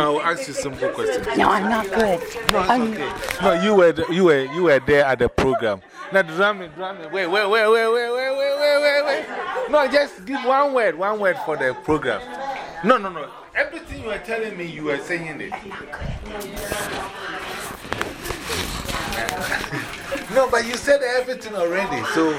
I'll ask you simple questions. No, I'm not good. No, okay. No, you were, you, were, you were there at the program. Now, drum it. Wait, wait, wait, wait, wait, wait, wait, wait, wait. No, just give one word, one word for the program. No, no, no. Everything you are telling me, you are saying it. no, but you said everything already. So